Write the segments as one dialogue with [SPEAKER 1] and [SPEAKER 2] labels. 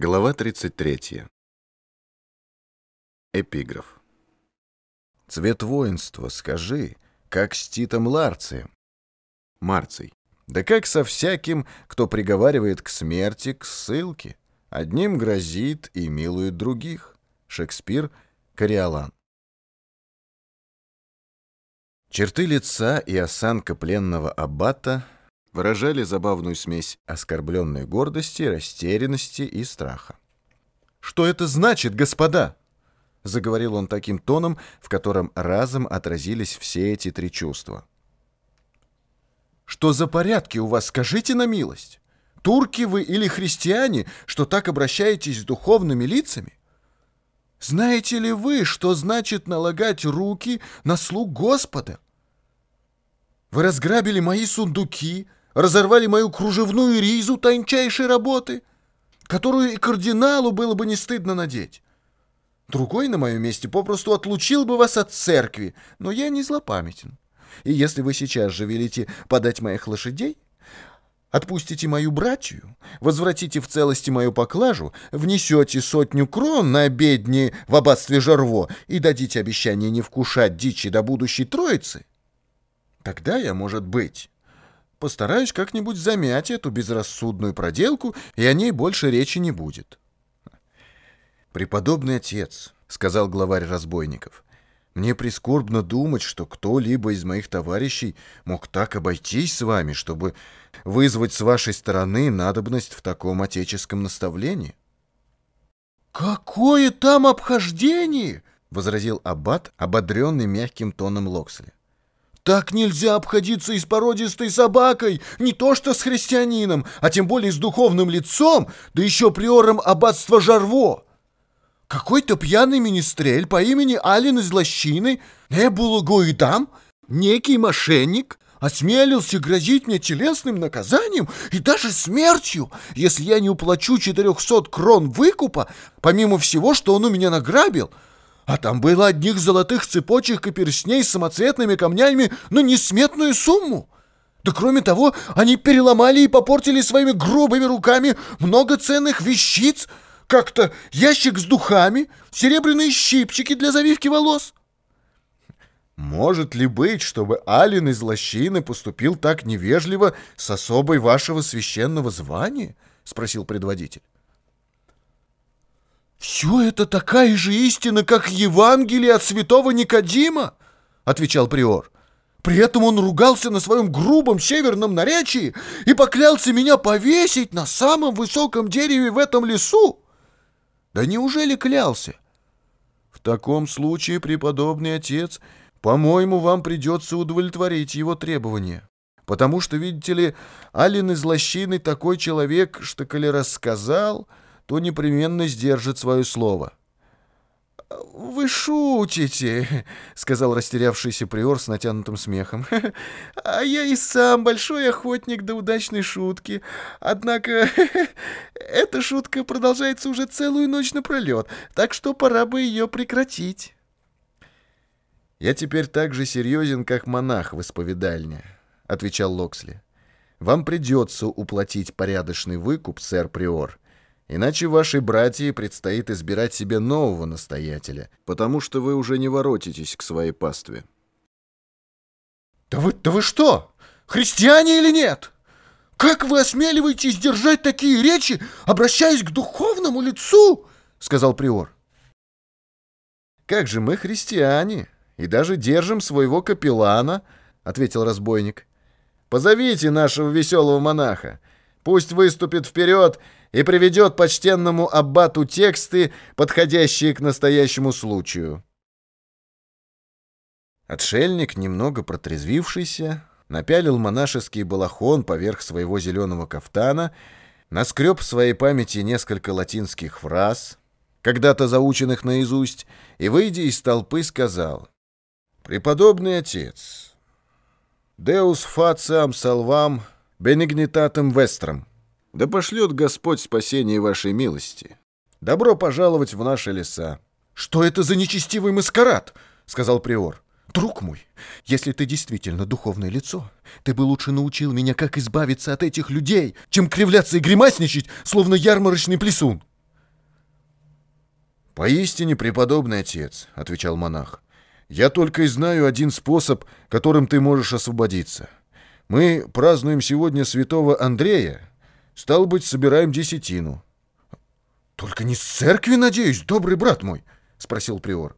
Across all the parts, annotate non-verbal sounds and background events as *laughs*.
[SPEAKER 1] Глава 33. Эпиграф. Цвет воинства, скажи, как с Титом Ларцием. Марций. Да как со всяким, кто приговаривает к смерти, к ссылке. Одним грозит и милует других. Шекспир, Кориолан. Черты лица и осанка пленного аббата — выражали забавную смесь оскорбленной гордости, растерянности и страха. «Что это значит, господа?» — заговорил он таким тоном, в котором разом отразились все эти три чувства. «Что за порядки у вас, скажите на милость? Турки вы или христиане, что так обращаетесь с духовными лицами? Знаете ли вы, что значит налагать руки на слуг Господа? Вы разграбили мои сундуки, разорвали мою кружевную ризу тончайшей работы, которую и кардиналу было бы не стыдно надеть. Другой на моем месте попросту отлучил бы вас от церкви, но я не злопамятен. И если вы сейчас же велите подать моих лошадей, отпустите мою братью, возвратите в целости мою поклажу, внесете сотню крон на обедни в аббатстве Жарво и дадите обещание не вкушать дичи до будущей троицы, тогда я, может быть, Постараюсь как-нибудь замять эту безрассудную проделку, и о ней больше речи не будет. «Преподобный отец», — сказал главарь разбойников, — «мне прискорбно думать, что кто-либо из моих товарищей мог так обойтись с вами, чтобы вызвать с вашей стороны надобность в таком отеческом наставлении». «Какое там обхождение!» — возразил аббат, ободренный мягким тоном Локсли. Так нельзя обходиться и с породистой собакой, не то что с христианином, а тем более с духовным лицом, да еще приором аббатства Жарво. Какой-то пьяный министрель по имени Алин из Лощины, Эбула Гуидам, некий мошенник, осмелился грозить мне телесным наказанием и даже смертью, если я не уплачу 400 крон выкупа, помимо всего, что он у меня награбил — а там было одних золотых цепочек и перстней с самоцветными камнями на несметную сумму. Да кроме того, они переломали и попортили своими грубыми руками много ценных вещиц, как-то ящик с духами, серебряные щипчики для завивки волос. Может ли быть, чтобы Алин из лощины поступил так невежливо с особой вашего священного звания? — спросил предводитель. «Все это такая же истина, как Евангелие от святого Никодима», — отвечал приор. При этом он ругался на своем грубом северном наречии и поклялся меня повесить на самом высоком дереве в этом лесу. Да неужели клялся? В таком случае, преподобный отец, по-моему, вам придется удовлетворить его требования. Потому что, видите ли, Алин из лощины такой человек, что, коли рассказал то непременно сдержит свое слово. «Вы шутите», — сказал растерявшийся приор с натянутым смехом. «А я и сам большой охотник до удачной шутки. Однако *laughs* эта шутка продолжается уже целую ночь напролет, так что пора бы ее прекратить». «Я теперь так же серьезен, как монах в исповедальне», — отвечал Локсли. «Вам придется уплатить порядочный выкуп, сэр Приор, Иначе вашей братье предстоит избирать себе нового настоятеля, потому что вы уже не воротитесь к своей пастве. «Да вы, да вы что, христиане или нет? Как вы осмеливаетесь держать такие речи, обращаясь к духовному лицу?» — сказал приор. «Как же мы христиане, и даже держим своего капеллана», — ответил разбойник. «Позовите нашего веселого монаха, пусть выступит вперед и приведет почтенному аббату тексты, подходящие к настоящему случаю. Отшельник, немного протрезвившийся, напялил монашеский балахон поверх своего зеленого кафтана, наскреб в своей памяти несколько латинских фраз, когда-то заученных наизусть, и, выйдя из толпы, сказал «Преподобный отец, Deus faciam salvam benignitatem vestram». Да пошлет Господь спасение вашей милости. Добро пожаловать в наши леса. Что это за нечестивый маскарад? Сказал приор. Друг мой, если ты действительно духовное лицо, ты бы лучше научил меня, как избавиться от этих людей, чем кривляться и гримасничать, словно ярмарочный плесун. «Поистине преподобный отец», — отвечал монах. «Я только и знаю один способ, которым ты можешь освободиться. Мы празднуем сегодня святого Андрея. Стал быть, собираем десятину». «Только не с церкви, надеюсь, добрый брат мой?» — спросил приор.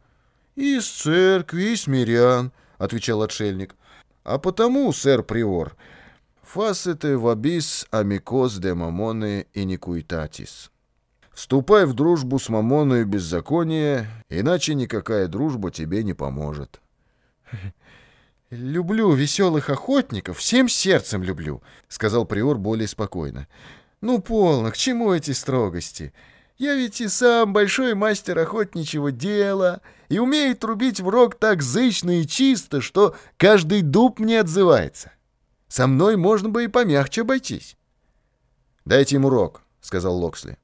[SPEAKER 1] «И с церкви, и с мирян», — отвечал отшельник. «А потому, сэр приор, фасете вабис амикос де мамоне иникуитатис». Вступай в дружбу с мамоною беззакония, иначе никакая дружба тебе не поможет. «Люблю веселых охотников, всем сердцем люблю», — сказал приор более спокойно. «Ну, полно, к чему эти строгости? Я ведь и сам большой мастер охотничьего дела и умею трубить в рог так зычно и чисто, что каждый дуб мне отзывается. Со мной можно бы и помягче обойтись». «Дайте ему рог», — сказал Локсли.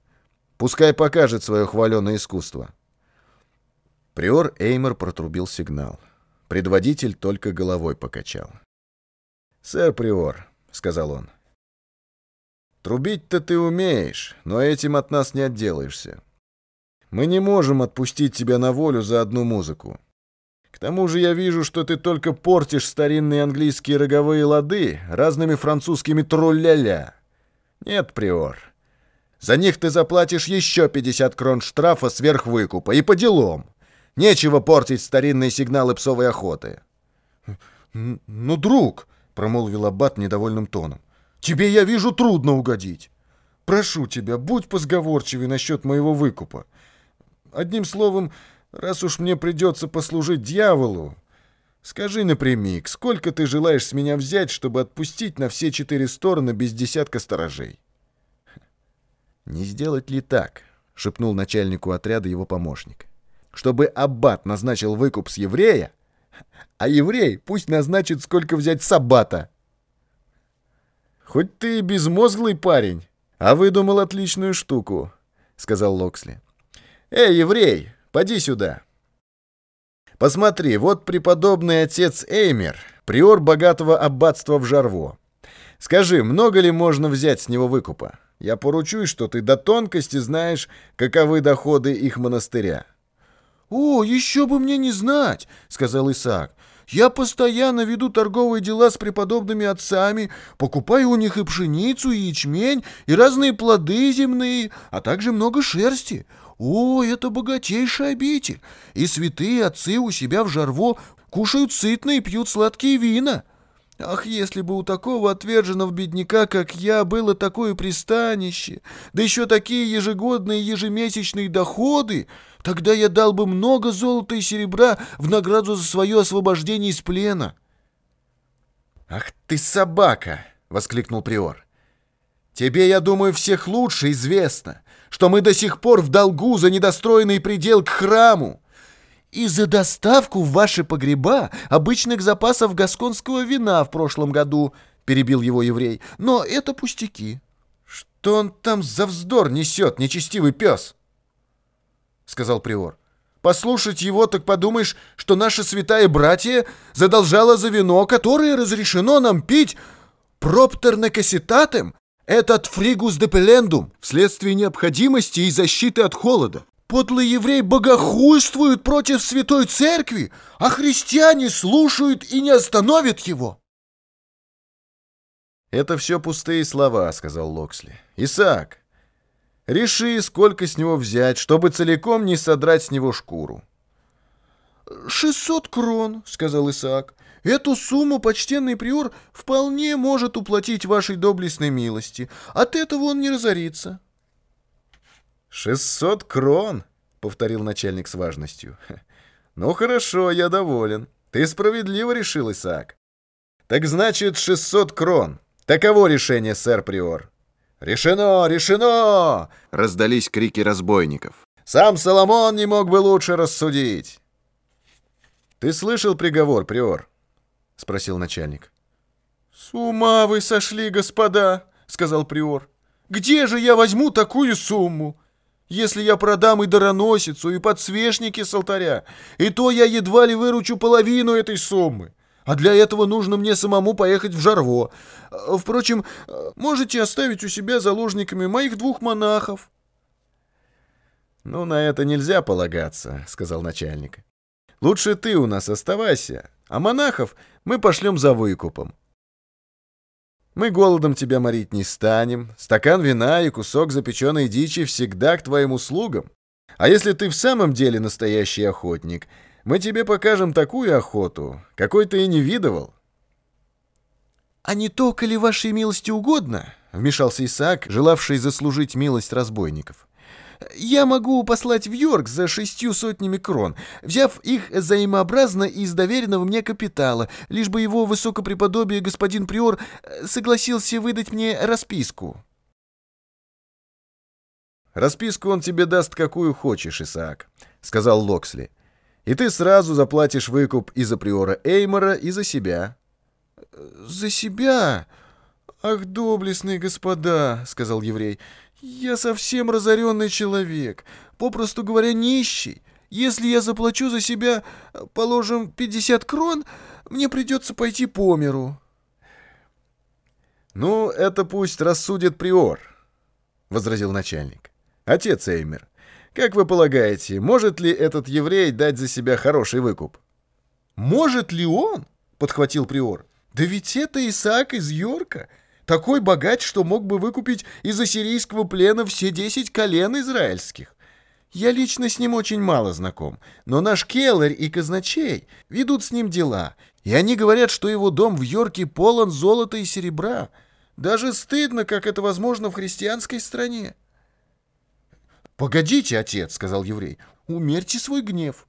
[SPEAKER 1] Пускай покажет свое хваленое искусство. Приор Эймер протрубил сигнал. Предводитель только головой покачал. «Сэр Приор», — сказал он, — «трубить-то ты умеешь, но этим от нас не отделаешься. Мы не можем отпустить тебя на волю за одну музыку. К тому же я вижу, что ты только портишь старинные английские роговые лады разными французскими тролля-ля. Нет, Приор, — за них ты заплатишь еще 50 крон штрафа сверх выкупа, и по делам. Нечего портить старинные сигналы псовой охоты. «Ну, друг», — промолвил Аббат недовольным тоном, — «тебе, я вижу, трудно угодить. Прошу тебя, будь позговорчивей насчет моего выкупа. Одним словом, раз уж мне придется послужить дьяволу, скажи напрямик, сколько ты желаешь с меня взять, чтобы отпустить на все четыре стороны без десятка сторожей?» «Не сделать ли так?» — шепнул начальнику отряда его помощник. «Чтобы аббат назначил выкуп с еврея, а еврей пусть назначит, сколько взять с аббата». «Хоть ты и безмозглый парень, а выдумал отличную штуку», — сказал Локсли. «Эй, еврей, поди сюда». «Посмотри, вот преподобный отец Эймер, приор богатого аббатства в Жарво. Скажи, много ли можно взять с него выкупа?» Я поручусь, что ты до тонкости знаешь, каковы доходы их монастыря». «О, еще бы мне не знать», — сказал Исаак. «Я постоянно веду торговые дела с преподобными отцами, покупаю у них и пшеницу, и ячмень, и разные плоды земные, а также много шерсти. О, это богатейшая обитель, и святые отцы у себя в Жарво кушают сытно и пьют сладкие вина». Ах, если бы у такого отверженного бедняка, как я, было такое пристанище, да еще такие ежегодные ежемесячные доходы, тогда я дал бы много золота и серебра в награду за свое освобождение из плена. «Ах ты собака!» — воскликнул приор. «Тебе, я думаю, всех лучше известно, что мы до сих пор в долгу за недостроенный предел к храму, и за доставку в ваши погреба обычных запасов гасконского вина в прошлом году», — перебил его еврей. «Но это пустяки». «Что он там за вздор несет, нечестивый пес?» — сказал приор. «Послушать его, так подумаешь, что наша святая братья задолжала за вино, которое разрешено нам пить проптернекоситатем, этот фригус депелендум, вследствие необходимости и защиты от холода. Подлый еврей богохульствует против святой церкви, а христиане слушают и не остановят его. «Это все пустые слова», — сказал Локсли. «Исаак, реши, сколько с него взять, чтобы целиком не содрать с него шкуру». «Шестьсот крон», — сказал Исаак. «Эту сумму почтенный приор вполне может уплатить вашей доблестной милости. От этого он не разорится».
[SPEAKER 2] «Шестьсот крон!» — повторил начальник с важностью. *laughs* «Ну хорошо, я доволен. Ты справедливо решил, Исаак. Так значит, шестьсот крон. Таково решение, сэр Приор». «Решено! Решено!» — раздались крики разбойников. «Сам Соломон не мог бы лучше рассудить!» «Ты слышал приговор, Приор?» — спросил начальник.
[SPEAKER 1] «С ума вы сошли, господа!» — сказал Приор. «Где же я возьму такую сумму? Если я продам и дароносицу, и подсвечники с алтаря, и то я едва ли выручу половину этой суммы. А для этого нужно мне самому поехать в Жарво. Впрочем, можете оставить у себя заложниками моих двух монахов.
[SPEAKER 2] «Ну, на это нельзя полагаться», — сказал начальник. «Лучше ты у нас оставайся, а монахов мы пошлем за выкупом. Мы голодом тебя морить не станем, стакан вина и кусок запеченной дичи всегда к твоим услугам. А если ты в самом деле настоящий охотник, мы тебе покажем такую охоту, какой ты и не видывал».
[SPEAKER 1] «А не то, коли вашей милости угодно», — вмешался Исаак, желавший заслужить милость разбойников. Я могу послать в Йорк за шестью сотнями крон, взяв их взаимообразно из доверенного мне капитала, лишь бы его высокопреподобие господин Приор э, согласился выдать мне расписку».
[SPEAKER 2] «Расписку он тебе даст, какую хочешь, Исаак», — сказал Локсли. «И ты сразу заплатишь выкуп и за Приора Эймора, и за себя».
[SPEAKER 1] «За себя? Ах, доблестные господа», — сказал еврей, — «Я совсем разоренный человек, попросту говоря, нищий. Если я заплачу за себя, положим, 50 крон, мне придется пойти по миру».
[SPEAKER 2] «Ну, это пусть рассудит приор», — возразил начальник. «Отец Эймер, как вы полагаете, может ли этот еврей дать за себя хороший выкуп?»
[SPEAKER 1] «Может ли он?» — подхватил приор. «Да ведь это Исаак из Йорка». Такой богач, что мог бы выкупить из ассирийского плена все десять колен израильских. Я лично с ним очень мало знаком, но наш Келлер и казначей ведут с ним дела, и они говорят, что его дом в Йорке полон золота и серебра. Даже стыдно, как это возможно в христианской стране. «Погодите, отец», — сказал еврей, — «умерьте свой гнев.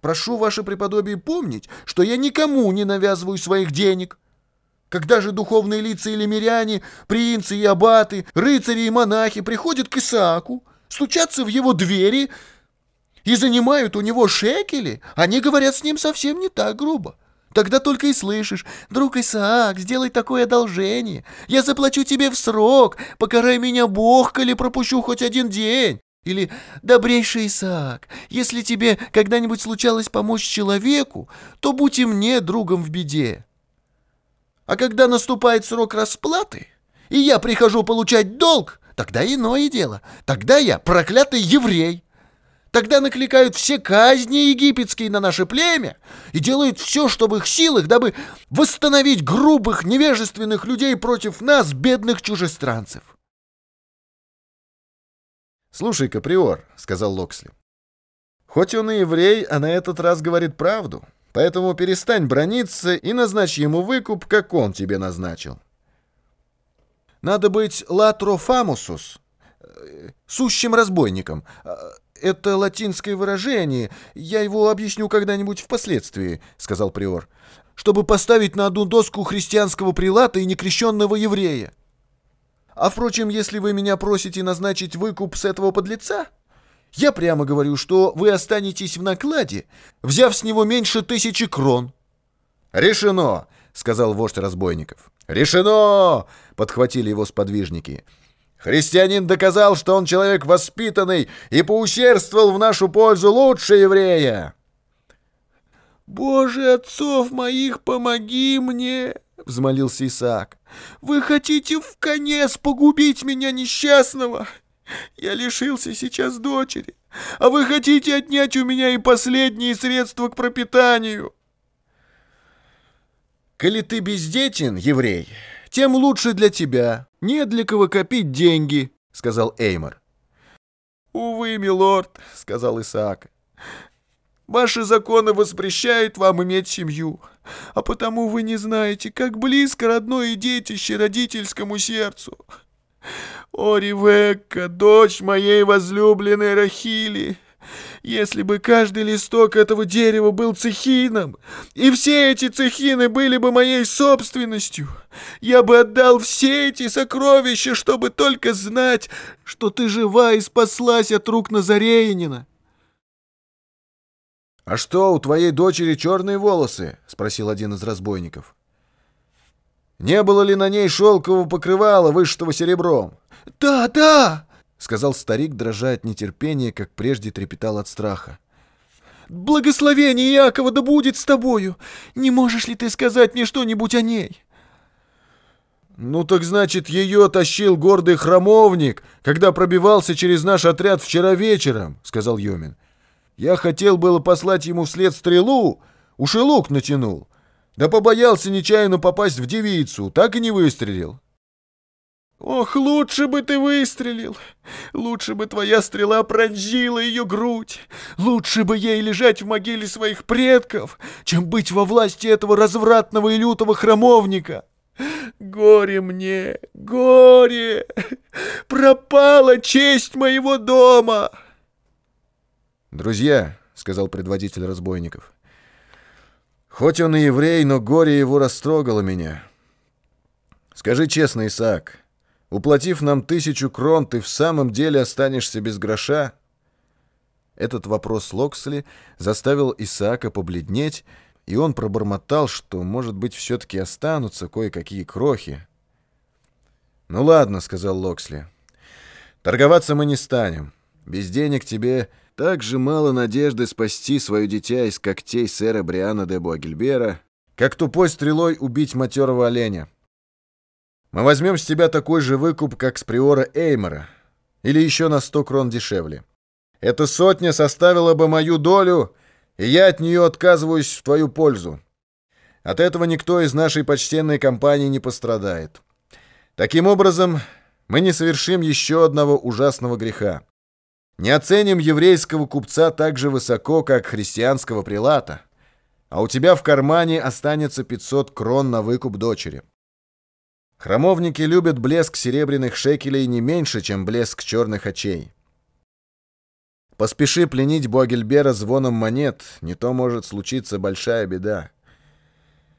[SPEAKER 1] Прошу ваше преподобие помнить, что я никому не навязываю своих денег». Когда же духовные лица или миряне, принцы и аббаты, рыцари и монахи приходят к Исааку, стучатся в его двери и занимают у него шекели, они говорят с ним совсем не так грубо. Тогда только и слышишь, друг Исаак, сделай такое одолжение. Я заплачу тебе в срок, покарай меня Бог, коли пропущу хоть один день. Или «Добрейший Исаак, если тебе когда-нибудь случалось помочь человеку, то будь и мне другом в беде». А когда наступает срок расплаты, и я прихожу получать долг, тогда иное дело. Тогда я проклятый еврей. Тогда накликают все казни египетские на наше племя и делают все, что в их силах, дабы восстановить грубых, невежественных людей против нас, бедных чужестранцев.
[SPEAKER 2] «Слушай-ка, Приор», — сказал Локсли, — «хоть он и еврей, а на этот раз говорит правду». Поэтому перестань брониться и назначь ему выкуп, как он тебе назначил.
[SPEAKER 1] Надо быть латрофамусус, э, сущим разбойником. Э, это латинское выражение, я его объясню когда-нибудь впоследствии, сказал приор, чтобы поставить на одну доску христианского прилата и некрещенного еврея. А впрочем, если вы меня просите назначить выкуп с этого подлеца, я прямо говорю, что вы останетесь в накладе, взяв с него меньше тысячи крон».
[SPEAKER 2] «Решено!» — сказал вождь разбойников. «Решено!» — подхватили его сподвижники. «Христианин доказал, что он человек воспитанный и поусердствовал в нашу пользу лучше еврея!»
[SPEAKER 1] «Боже, отцов моих, помоги мне!» — взмолился Исаак. «Вы хотите в конец погубить меня несчастного!» Я лишился сейчас дочери, а вы хотите отнять у меня и последние средства к пропитанию. Коли ты бездетен, еврей, тем лучше для тебя. Не для кого копить деньги, сказал Эймор. Увы, милорд, сказал Исаак. Ваши законы воспрещают вам иметь семью, а потому вы не знаете, как близко родное детище родительскому сердцу. О, Ривекка, дочь моей возлюбленной Рахили! Если бы каждый листок этого дерева был цехином, и все эти цехины были бы моей собственностью, я бы отдал все эти сокровища, чтобы только знать, что ты жива и спаслась от рук Назареянина.
[SPEAKER 2] — А что, у твоей дочери черные волосы? — спросил один из разбойников. — Не было ли на ней шелкового покрывала, вышитого серебром?
[SPEAKER 1] «Да, да!» — сказал старик, дрожа от нетерпения, как прежде трепетал от страха. «Благословение Иакова да будет с тобою! Не можешь ли ты сказать мне что-нибудь о ней?» Ну так значит, ее тащил гордый храмовник, когда пробивался через наш отряд вчера вечером, сказал Йомин. Я хотел было послать ему вслед стрелу, уж и лук натянул. Да побоялся нечаянно попасть в девицу, так и не выстрелил. Ох, лучше бы ты выстрелил, лучше бы твоя стрела пронзила ее грудь, лучше бы ей лежать в могиле своих предков, чем быть во власти этого развратного и лютого храмовника. Горе мне, горе! Пропала честь моего дома!»
[SPEAKER 2] «Друзья», — сказал предводитель разбойников, — «хоть он и еврей, но горе его растрогало меня. Скажи честно, Исаак, уплатив нам тысячу крон, ты в самом деле останешься без гроша?» Этот вопрос Локсли заставил Исаака побледнеть, и он пробормотал, что, может быть, все-таки останутся кое-какие крохи. «Ну ладно», — сказал Локсли, — «торговаться мы не станем. Без денег тебе так же мало надежды спасти свое дитя из когтей сэра Бриана де Буагельбера, как тупой стрелой убить матерого оленя. Мы возьмем с тебя такой же выкуп, как с приора Эймора, или еще на сто крон дешевле. Эта сотня составила бы мою долю, и я от нее отказываюсь в твою пользу. От этого никто из нашей почтенной компании не пострадает. Таким образом, мы не совершим еще одного ужасного греха. Не оценим еврейского купца так же высоко, как христианского прилата, а у тебя в кармане останется 500 крон на выкуп дочери. Храмовники любят блеск серебряных шекелей не меньше, чем блеск черных очей. Поспеши пленить Богельбера звоном монет, не то может случиться большая беда.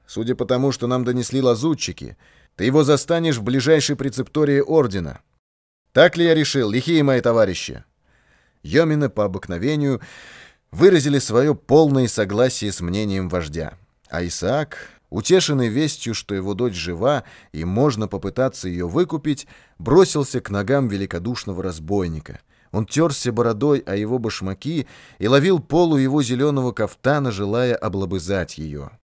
[SPEAKER 2] Судя по тому, что нам донесли лазутчики, ты его застанешь в ближайшей прецептории ордена. Так ли я решил, лихие мои товарищи?» Йомины по обыкновению выразили свое полное согласие с мнением вождя. А Исаак, утешенный вестью, что его дочь жива и можно попытаться ее выкупить, бросился к ногам великодушного разбойника — он терся бородой о его башмаки и ловил полу его зеленого кафтана, желая облобызать ее.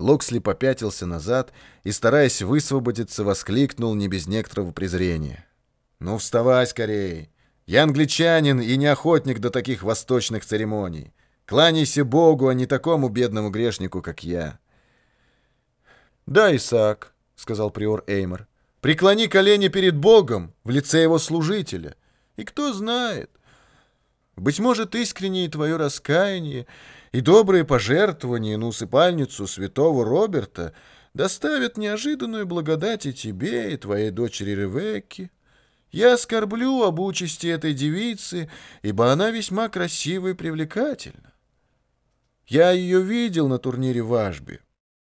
[SPEAKER 2] Локсли попятился назад и, стараясь высвободиться, воскликнул не без некоторого презрения. «Ну, вставай скорее! Я англичанин и не охотник до таких восточных церемоний. Кланяйся Богу, а не такому бедному грешнику, как я».
[SPEAKER 1] «Да, Исаак», — сказал приор Эймор, Преклони колени перед Богом в лице его служителя. И кто знает, быть может, искреннее твое раскаяние и добрые пожертвования на усыпальницу святого Роберта доставят неожиданную благодать и тебе, и твоей дочери Ревекке. Я оскорблю об участи этой девицы, ибо она весьма красива и привлекательна. Я ее видел на турнире в Ажбе.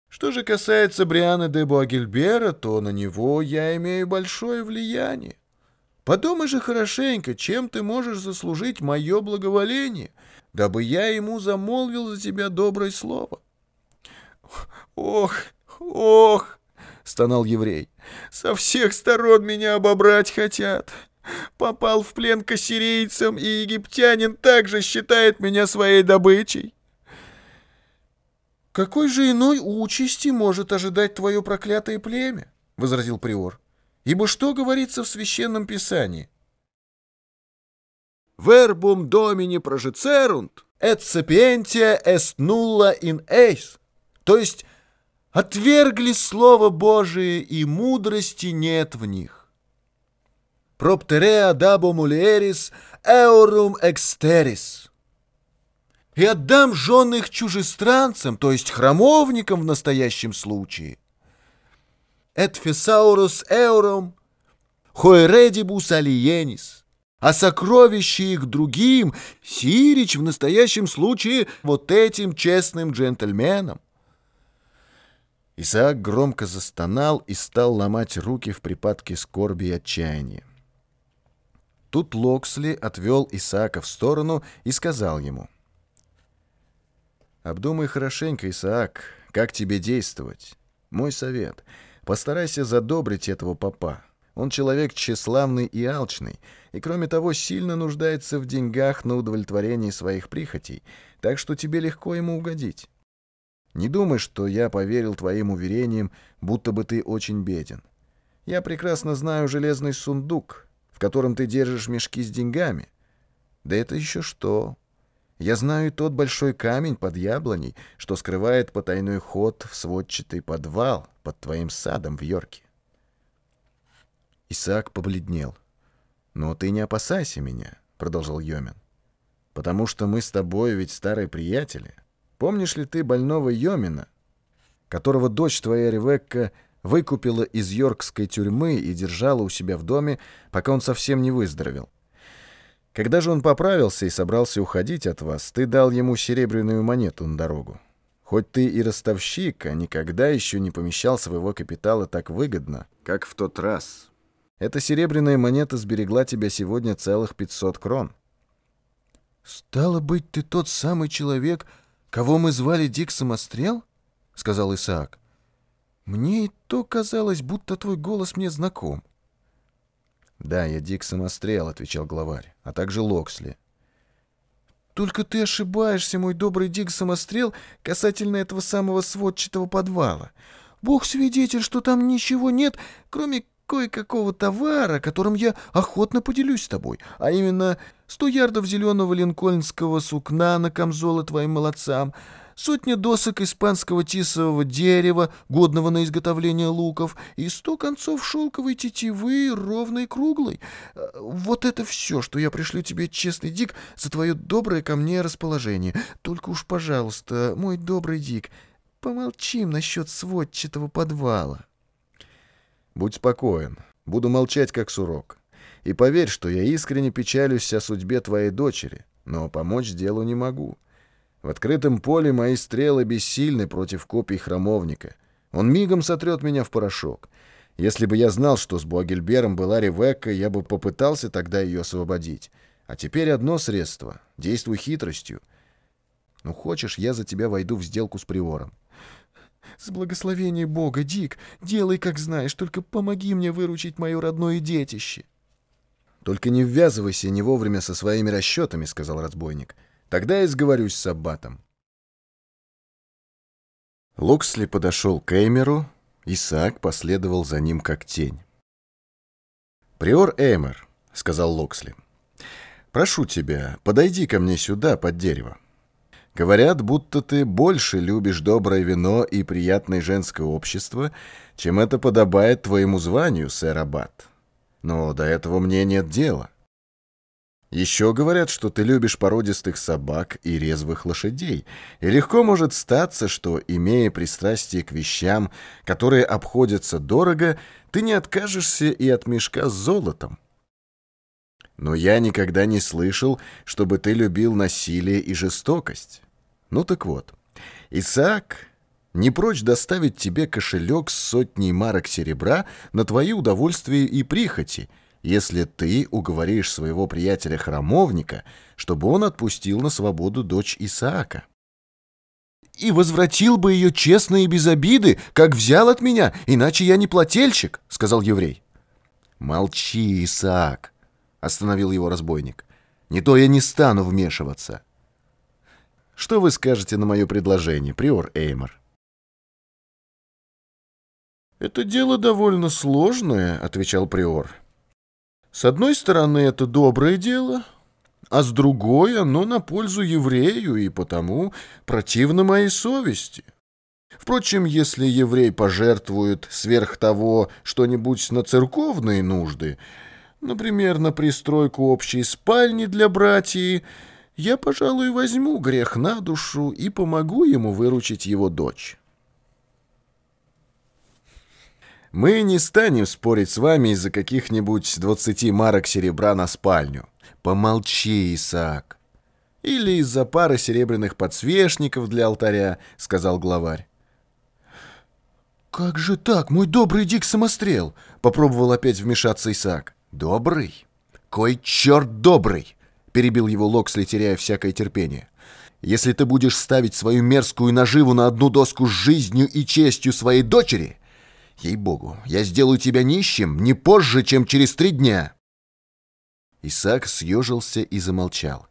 [SPEAKER 1] Что же касается Бриана де Буагельбера, то на него я имею большое влияние. Подумай же хорошенько, чем ты можешь заслужить мое благоволение, дабы я ему замолвил за тебя доброе слово. «Ох, ох!» — стонал еврей. «Со всех сторон меня обобрать хотят. Попал в плен к ассирийцам, и египтянин также считает меня своей добычей. «Какой же иной участи может ожидать твое проклятое племя?» — возразил приор. «Ибо что говорится в Священном Писании?» «Verbum domini projecerunt, et sapientia est nulla in eis», то есть «отвергли Слово Божие, и мудрости нет в них». «Propterea dabo mulieris eorum exteris» и отдам жен их чужестранцам, то есть храмовникам в настоящем случае. Et fesaurus eurum hoeredibus alienis, а сокровища их другим, Сирич в настоящем случае вот этим честным джентльменам. Исаак громко застонал и стал ломать руки в припадке скорби и отчаяния. Тут Локсли отвел Исаака в сторону и сказал ему — Обдумай хорошенько, Исаак, как тебе действовать. Мой совет — постарайся задобрить этого папа. Он человек тщеславный и алчный, и, кроме того, сильно нуждается в деньгах на удовлетворение своих прихотей, так что тебе легко ему угодить.
[SPEAKER 2] Не думай, что я поверил твоим уверениям, будто бы ты очень беден. Я прекрасно знаю железный сундук, в котором ты держишь мешки с деньгами. Да это еще что? Я знаю тот большой камень под яблоней, что скрывает потайной ход в сводчатый подвал под твоим садом в Йорке. Исаак побледнел. «Но ты не опасайся меня», — продолжал Йомин. «Потому что мы с тобой ведь старые приятели. Помнишь ли ты больного Йомина, которого дочь твоя Ревекка выкупила из йоркской тюрьмы и держала у себя в доме, пока он совсем не выздоровел? Когда же он поправился и собрался уходить от вас, ты дал ему серебряную монету на дорогу. Хоть ты и ростовщик, а никогда еще не помещал своего капитала так выгодно, как в тот раз. Эта серебряная монета сберегла тебя сегодня целых 500 крон.
[SPEAKER 1] «Стало быть, ты тот самый человек, кого мы звали Дик Самострел?» — сказал Исаак. «Мне и то казалось, будто твой голос мне знаком».
[SPEAKER 2] «Да, я Дик Самострел», — отвечал главарь, — «а также Локсли».
[SPEAKER 1] «Только ты ошибаешься, мой добрый Дик Самострел, касательно этого самого сводчатого подвала. Бог свидетель, что там ничего нет, кроме кое-какого товара, которым я охотно поделюсь с тобой, а именно сто ярдов зеленого линкольнского сукна на камзолы твоим молодцам, сотня досок испанского тисового дерева, годного на изготовление луков, и сто концов шелковой тетивы, ровной и круглой. Вот это все, что я пришлю тебе, честный Дик, за твое доброе ко мне расположение. Только уж, пожалуйста, мой добрый Дик, помолчим насчет сводчатого подвала».
[SPEAKER 2] Будь спокоен, буду молчать как сурок. И поверь, что я искренне печалюсь о судьбе твоей дочери, но помочь делу не могу. В открытом поле мои стрелы бессильны против копий храмовника. Он мигом сотрет меня в порошок. Если бы я знал, что с Буагельбером была Ревекка, я бы попытался тогда ее освободить. А теперь одно средство — действуй хитростью. Ну, хочешь, я за тебя войду в сделку с приором.
[SPEAKER 1] С благословения Бога, Дик, делай, как знаешь, только помоги мне выручить мое родное детище.
[SPEAKER 2] Только не ввязывайся не вовремя со своими расчетами, сказал разбойник. Тогда я сговорюсь с Аббатом. Локсли подошел к Эймеру, Исаак последовал за ним как тень. «Приор Эймер», — сказал Локсли, — «прошу тебя, подойди ко мне сюда, под дерево. Говорят, будто ты больше любишь доброе вино и приятное женское общество, чем это подобает твоему званию, сэр Аббат. Но до этого мне нет дела. Еще говорят, что ты любишь породистых собак и резвых лошадей, и легко может статься, что, имея пристрастие к вещам, которые обходятся дорого, ты не откажешься и от мешка с золотом. Но я никогда не слышал, чтобы ты любил насилие и жестокость. Ну так вот, Исаак не прочь доставить тебе кошелек с сотней марок серебра на твои удовольствия и прихоти, если ты уговоришь своего приятеля-храмовника, чтобы он отпустил на свободу дочь Исаака.
[SPEAKER 1] «И возвратил бы ее честно и без обиды, как взял от меня, иначе я не плательщик», — сказал еврей.
[SPEAKER 2] «Молчи, Исаак», — остановил его разбойник. «Не то я не стану вмешиваться». Что вы скажете на мое предложение, приор Эймор?»
[SPEAKER 1] «Это дело довольно сложное», — отвечал приор. «С одной стороны, это доброе дело, а с другой оно на пользу еврею и потому противно моей совести. Впрочем, если еврей пожертвует сверх того что-нибудь на церковные нужды, например, на пристройку общей спальни для братьев, я, пожалуй, возьму грех на душу и помогу ему выручить его дочь.
[SPEAKER 2] Мы не станем спорить с вами из-за каких-нибудь двадцати марок серебра на спальню. Помолчи, Исаак. Или из-за пары серебряных подсвечников для алтаря, сказал главарь.
[SPEAKER 1] «Как же так, мой добрый Дик Самострел?» — попробовал опять вмешаться Исаак.
[SPEAKER 2] «Добрый? Кой черт добрый!» перебил его Локсли, теряя всякое терпение. «Если ты будешь ставить свою мерзкую наживу на одну доску с жизнью и честью своей дочери, ей-богу, я сделаю тебя нищим не позже, чем через три дня!» Исаак съежился и замолчал.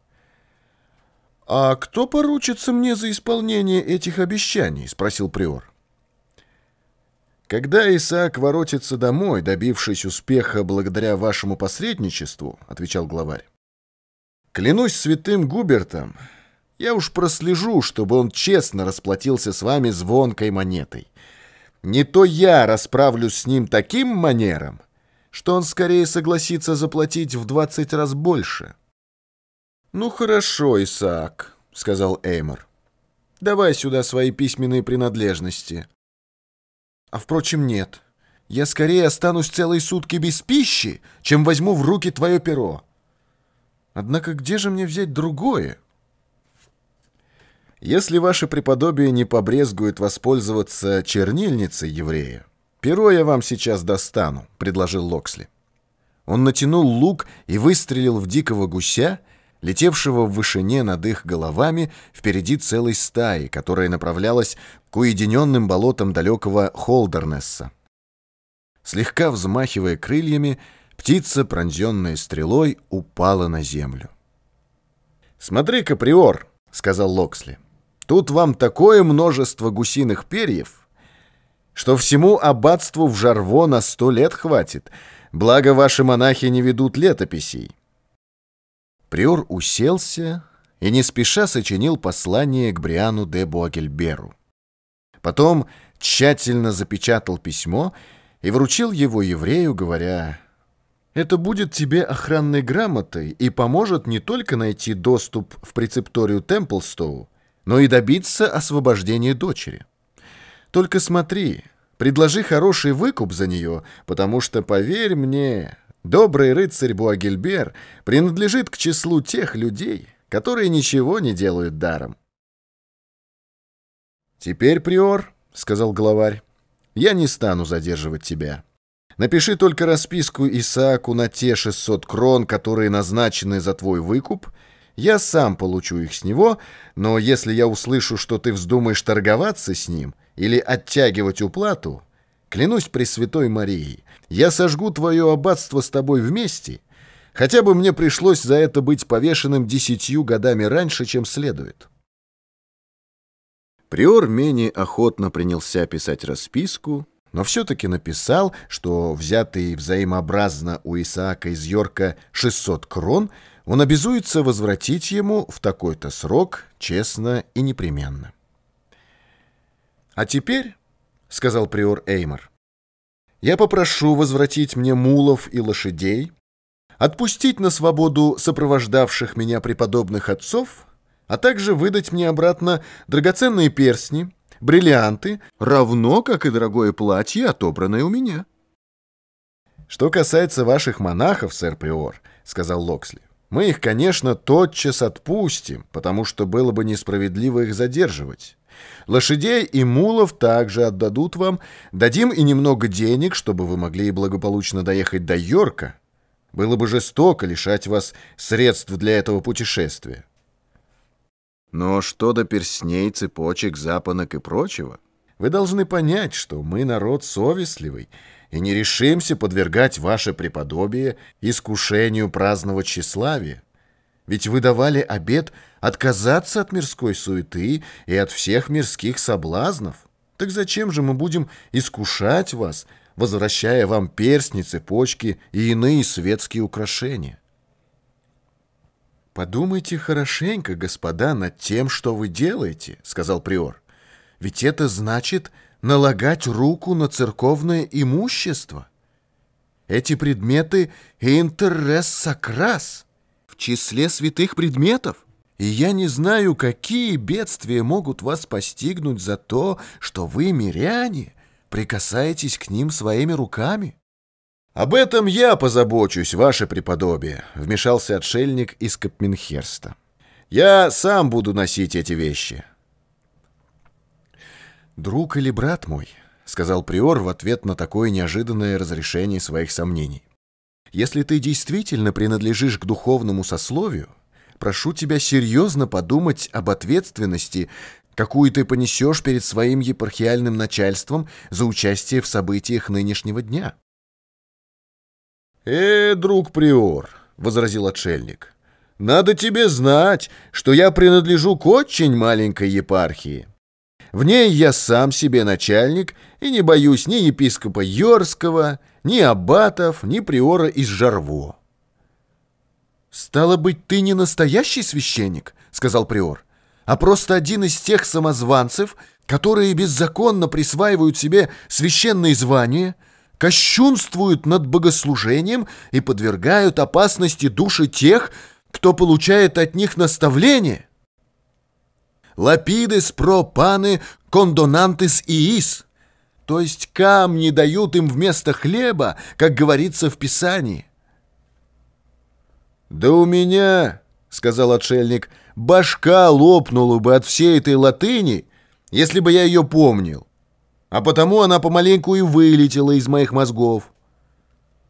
[SPEAKER 1] «А кто поручится мне за исполнение этих обещаний?» — спросил приор.
[SPEAKER 2] «Когда Исаак воротится домой, добившись успеха благодаря вашему посредничеству», — отвечал главарь, «клянусь святым Губертом, я уж прослежу, чтобы он честно расплатился с вами звонкой монетой. Не то я расправлюсь с ним таким манером, что он скорее согласится заплатить в двадцать раз больше».
[SPEAKER 1] «Ну хорошо, Исаак», — сказал Эймор. «Давай сюда свои письменные принадлежности». «А впрочем, нет. Я скорее останусь целые сутки без пищи, чем возьму в руки твое перо. Однако где же мне взять другое?»
[SPEAKER 2] «Если ваше преподобие не побрезгует воспользоваться чернильницей еврея, перо я вам сейчас достану», — предложил Локсли. Он натянул лук и выстрелил в дикого гуся, — летевшего в вышине над их головами впереди целой стаи, которая направлялась к уединенным болотам далекого Холдернесса. Слегка взмахивая крыльями, птица, пронзенная стрелой, упала на землю. «Смотри-ка, Приор», — сказал Локсли, — «тут вам такое множество гусиных перьев, что всему аббатству в Жарво на сто лет хватит, благо ваши монахи не ведут летописей». Приор уселся и не спеша сочинил послание к Бриану де Буагельберу. Потом тщательно запечатал письмо и вручил его еврею, говоря, «Это будет тебе охранной грамотой и поможет не только найти доступ в прецепторию Темплстоу, но и добиться освобождения дочери. Только смотри, предложи хороший выкуп за нее, потому что, поверь мне, Добрый рыцарь Буагельбер принадлежит к числу тех людей, которые ничего не делают даром. «Теперь, приор», — сказал главарь, — «я не стану задерживать тебя. Напиши только расписку Исааку на те 600 крон, которые назначены за твой выкуп. Я сам получу их с него, но если я услышу, что ты вздумаешь торговаться с ним или оттягивать уплату, клянусь Пресвятой Марией, я сожгу твое аббатство с тобой вместе, хотя бы мне пришлось за это быть повешенным десятью годами раньше, чем следует». Приор менее охотно принялся писать расписку, но все-таки написал, что взятый взаимообразно у Исаака из Йорка 600 крон он обязуется возвратить ему в такой-то срок, честно и непременно. «А теперь», — сказал приор Эймор, я попрошу возвратить мне мулов и лошадей, отпустить на свободу сопровождавших меня преподобных отцов, а также выдать мне обратно драгоценные перстни, бриллианты, равно как и дорогое платье, отобранное у меня. «Что касается ваших монахов, сэр Приор», — сказал Локсли, «мы их, конечно, тотчас отпустим, потому что было бы несправедливо их задерживать». Лошадей и мулов также отдадут вам. Дадим и немного денег, чтобы вы могли благополучно доехать до Йорка. Было бы жестоко лишать вас средств для этого путешествия. Но что до персней, цепочек, запонок и прочего, вы должны понять, что мы народ совестливый и не решимся подвергать ваше преподобие искушению праздного тщеславия. Ведь вы давали обет отказаться от мирской суеты и от всех мирских соблазнов. Так зачем же мы будем искушать вас, возвращая вам перстни, цепочки и иные светские украшения? «Подумайте хорошенько, господа, над тем, что вы делаете», — сказал приор. «Ведь это значит налагать руку на церковное имущество. Эти предметы — интерес сакрас» в числе святых предметов. И я не знаю, какие бедствия могут вас постигнуть за то, что вы, миряне, прикасаетесь к ним своими руками. «Об этом я позабочусь, ваше преподобие», — вмешался отшельник из Капменхерста. «Я сам буду носить эти вещи». «Друг или брат мой», — сказал приор в ответ на такое неожиданное разрешение своих сомнений. Если ты действительно принадлежишь к духовному сословию, прошу тебя серьезно подумать об ответственности, какую ты понесешь перед своим епархиальным начальством за участие в событиях нынешнего дня. «Э, друг приор», — возразил отшельник, надо тебе знать, что я принадлежу к очень маленькой епархии. В ней я сам себе начальник и не боюсь ни епископа Йорского, ни аббатов, ни приора из Жарво.
[SPEAKER 1] «Стало быть, ты не настоящий священник?» — сказал приор, «а просто один из тех самозванцев, которые беззаконно присваивают себе священные звания, кощунствуют над богослужением и подвергают опасности души тех, кто получает от них наставление. Лапидес про паны кондонантес иис, то есть камни дают им вместо хлеба, как говорится в Писании.
[SPEAKER 2] «Да у меня, — сказал отшельник, — башка лопнула бы от всей этой латыни, если бы я ее помнил, а потому она помаленьку и вылетела из моих мозгов.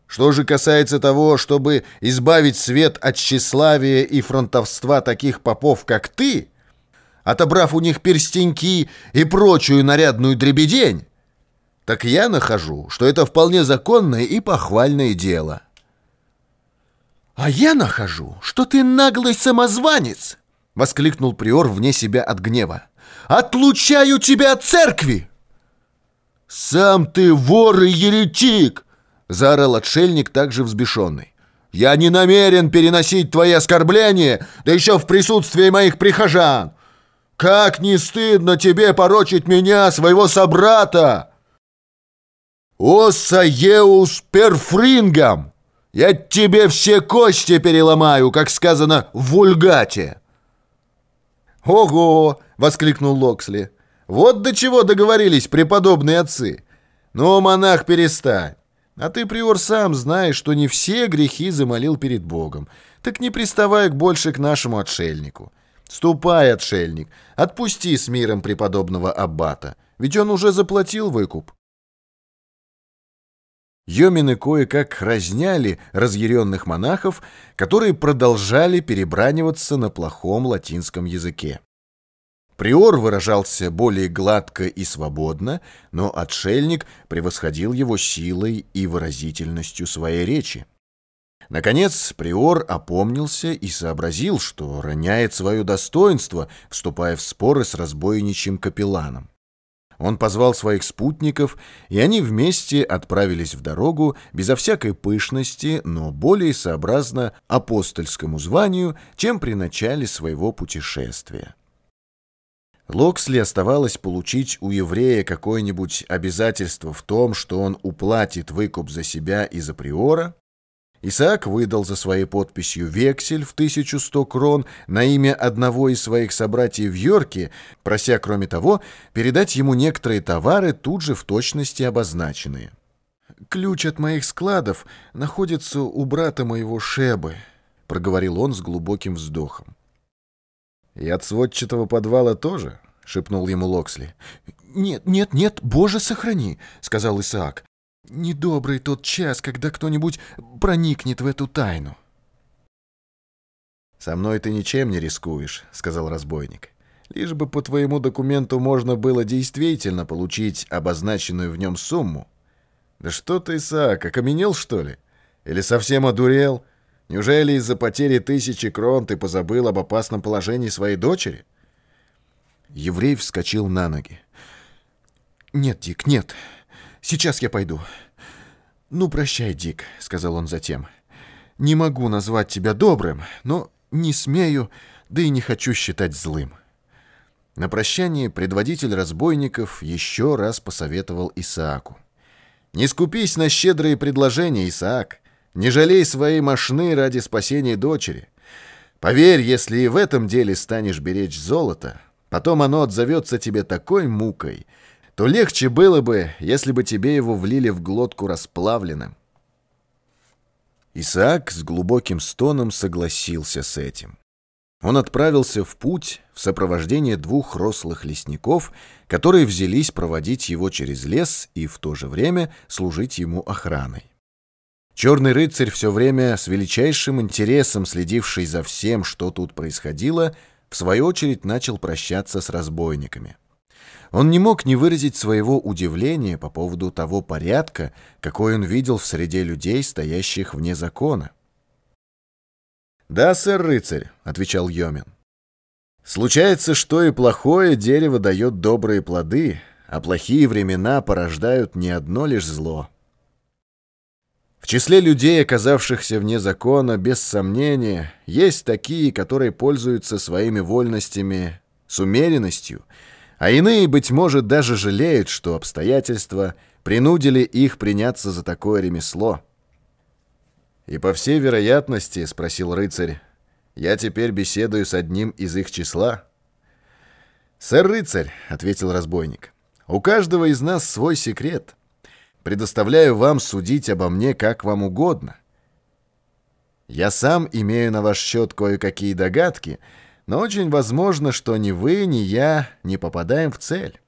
[SPEAKER 2] Что же касается того, чтобы избавить свет от тщеславия и фронтовства таких попов, как ты, отобрав у них перстеньки и прочую нарядную дребедень, так я нахожу, что это вполне законное и похвальное дело.
[SPEAKER 1] «А я нахожу, что ты наглый самозванец!» — воскликнул приор вне себя от гнева. «Отлучаю тебя от церкви!»
[SPEAKER 2] «Сам ты вор и еретик!» — заорал отшельник, также взбешенный. «Я не намерен переносить твои оскорбления, да еще в присутствии моих прихожан! Как не стыдно тебе порочить меня, своего собрата!» «О, Саеус Перфрингам! Я тебе все кости переломаю, как сказано в вульгате!» «Ого!» — воскликнул Локсли. «Вот до чего договорились преподобные отцы! Ну, монах, перестань! А ты, приор, сам знаешь, что не все грехи замолил перед Богом. Так не приставай больше к нашему отшельнику. Ступай, отшельник, отпусти с миром преподобного аббата, ведь он уже заплатил выкуп. Йомины кое-как разняли разъяренных монахов, которые продолжали перебраниваться на плохом латинском языке. Приор выражался более гладко и свободно, но отшельник превосходил его силой и выразительностью своей речи. Наконец Приор опомнился и сообразил, что роняет свое достоинство, вступая в споры с разбойничьим капелланом. Он позвал своих спутников, и они вместе отправились в дорогу безо всякой пышности, но более сообразно апостольскому званию, чем при начале своего путешествия. Локсли оставалось получить у еврея какое-нибудь обязательство в том, что он уплатит выкуп за себя и за приора. Исаак выдал за своей подписью вексель в 1100 крон на имя одного из своих собратьев в Йорке, прося, кроме того, передать ему некоторые товары, тут же в точности обозначенные. «Ключ от моих складов находится у брата моего Шебы», — проговорил он с глубоким вздохом. «И от сводчатого подвала тоже?» — шепнул ему Локсли.
[SPEAKER 1] «Нет, нет, нет, Боже, сохрани!» — сказал Исаак. «Недобрый тот час, когда кто-нибудь проникнет в эту тайну».
[SPEAKER 2] «Со мной ты ничем не рискуешь», — сказал разбойник. «Лишь бы по твоему документу можно было действительно получить обозначенную в нем сумму. Да что ты, Исаак, окаменел, что ли? Или совсем одурел?» Неужели из-за потери тысячи крон ты позабыл об опасном положении своей дочери?»
[SPEAKER 1] Еврей вскочил на ноги. «Нет, Дик, нет. Сейчас я пойду». «Ну, прощай, Дик», — сказал он затем. «Не могу назвать тебя добрым, но не смею, да и не хочу считать злым». На прощание предводитель разбойников еще раз посоветовал Исааку. «Не скупись на щедрые предложения, Исаак. Не жалей своей машины ради спасения дочери. Поверь, если и в этом деле станешь беречь золото, потом оно отзовется тебе такой мукой, то легче было бы, если бы тебе его влили в глотку расплавленным. Исаак с глубоким стоном согласился с этим. Он отправился в путь в сопровождении двух рослых лесников, которые взялись проводить его через лес и в то же время служить ему охраной. Черный рыцарь, все время с величайшим интересом следивший за всем, что тут происходило, в свою очередь начал прощаться с разбойниками. Он не мог не выразить своего удивления по поводу того порядка, какой он видел в среде людей, стоящих вне закона.
[SPEAKER 2] «Да, сэр-рыцарь», — отвечал Йомин. «Случается, что и плохое дерево дает добрые плоды, а плохие времена порождают не одно лишь зло». В числе людей, оказавшихся вне закона, без сомнения, есть такие, которые пользуются своими вольностями с умеренностью, а иные, быть может, даже жалеют, что обстоятельства принудили их приняться за такое ремесло. «И по всей вероятности, — спросил рыцарь, — я теперь беседую с одним из их числа?» «Сэр-рыцарь, — ответил разбойник, — у каждого из нас свой секрет. Предоставляю вам судить обо мне как вам угодно. Я сам имею на ваш счет кое-какие догадки, но очень возможно, что ни вы, ни я не попадаем в цель.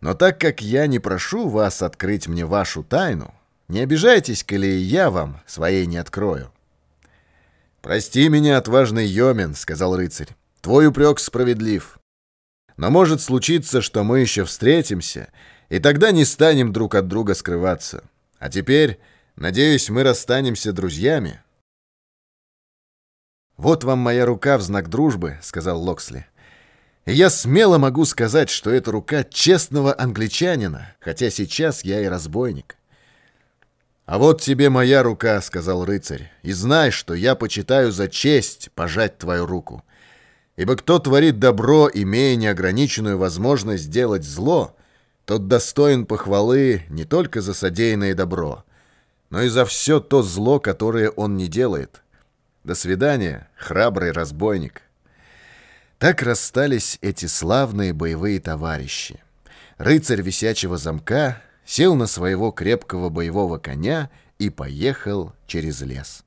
[SPEAKER 2] Но так как я не прошу вас открыть мне вашу тайну, не обижайтесь, коли я вам своей не открою. «Прости меня, отважный Йомин», — сказал рыцарь. «Твой упрек справедлив. Но может случиться, что мы еще встретимся, и тогда не станем друг от друга скрываться. А теперь, надеюсь, мы расстанемся друзьями». «Вот вам моя рука в знак дружбы», — сказал Локсли. «И я смело могу сказать, что это рука честного англичанина, хотя сейчас я и разбойник». «А вот тебе моя рука», — сказал рыцарь, — «и знай, что я почитаю за честь пожать твою руку. Ибо кто творит добро, имея неограниченную возможность делать зло, тот достоин похвалы не только за содеянное добро, но и за все то зло, которое он не делает. До свидания, храбрый разбойник». Так расстались эти славные боевые товарищи. Рыцарь висячего замка — сел на своего крепкого боевого коня и поехал через лес.